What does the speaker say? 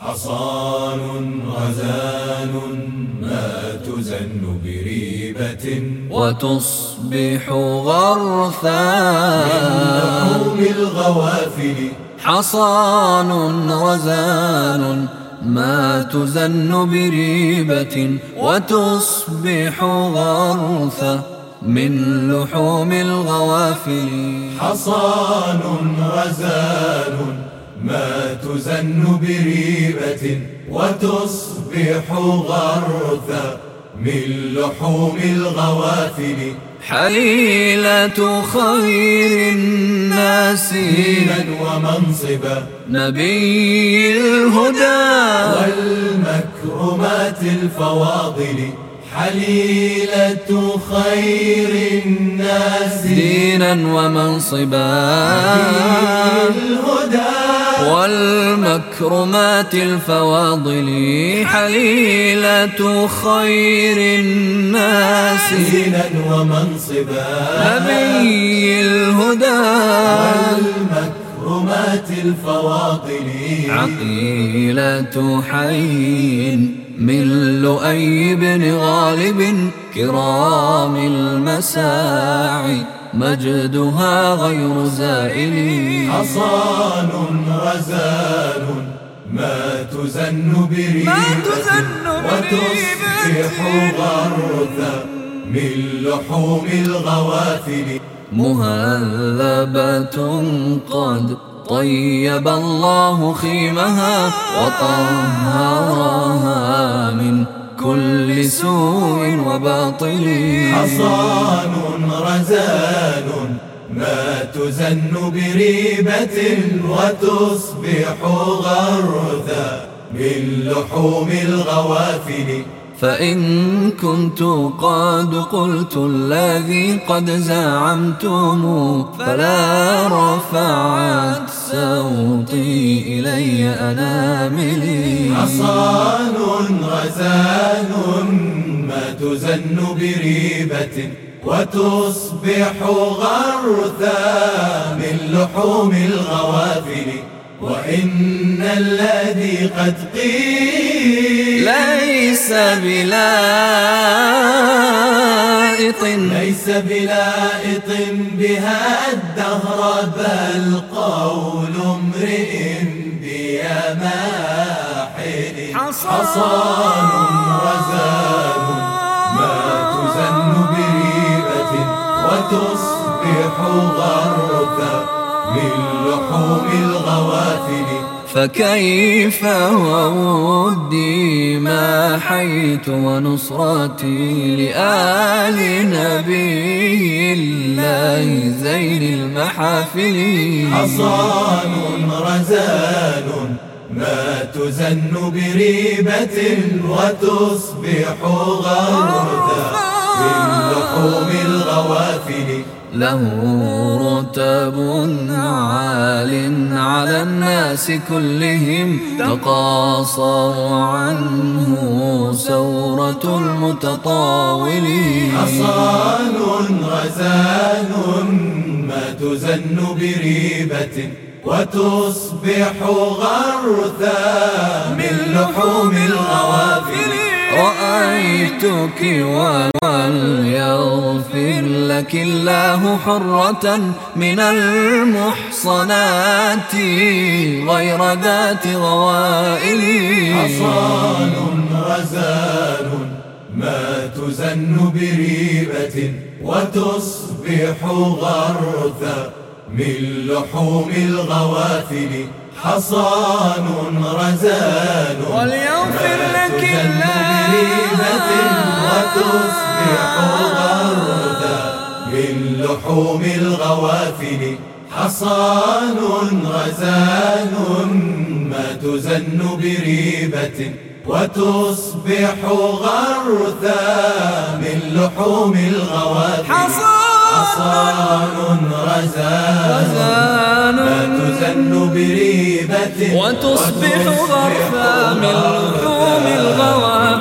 حصان غزال ما تزن بريبة وتصبح غرثا. من الغوافل. حصان غزال ما تزن بريبة وتصبح غرثا من لحوم الغوافل. حصان غزال ما تزن بريبة وتصبح غرثا من لحوم الغوافل. حليلة خير الناس دينا ومنصبا. نبي الهدى. والمكرمات الفواضل. حليلة خير الناس. دينا ومنصبا. الهدى والمكرمات الفواضل. حليلة خير الناس. دينا ومنصبا. نبي الهدى. والمكرمات الفواضل. عقيلة حي. من لؤي بن غالب كرام المساعي مجدها غير زائل. حصان غزال ما تزن بريبة وتصبح غرثا من لحوم الغوافل. مهذبة قد طيب الله خيمها وطهرها من كل سوء وباطل. حصان رزان ما تزن بريبة وتصبح غرثا من لحوم الغوافل. فإن كنت قد قلت الذي قد زعمتم فلا رفعت صوتي إلي أناملي حصان غزال ما تزن بريبة وتصبح غرثا من لحوم الغوافل. وإن الذي قد قيل ليس بلائط. ليس بلائط بها الدهر بل قول امرئ بيماحل. حصان رزان ما تزن بريبة وتصبح غرثا. من لحوم الغوافل. فكيف وودي ما حيت ونصرتي لآل نبي الله زين المحافل. حصان رزان ما تزن بريبة وتصبح غرثا من لحوم الغوافل له رتب عال على الناس كلهم تقاصر عنه سورة المتطاولين. حصان غزال ما تزن بريبة وتصبح غرثا من لحوم الغوافل. رأيتك وليغفر لك الله حرة من المحصنات غير ذات غوائل. حصان غزال ما تزن بريبة وتصبح غرثا من لحوم الغوافل. حصان رزان وليغفر لك بريبة وتصبح غرثا من لحوم الغوافل. حصان غزال ما تزن بريبة وتصبح غرثا من لحوم الغوافل. حصان غزال ما تزن بريبة وتصبح غرفا من لحوم الغوافل.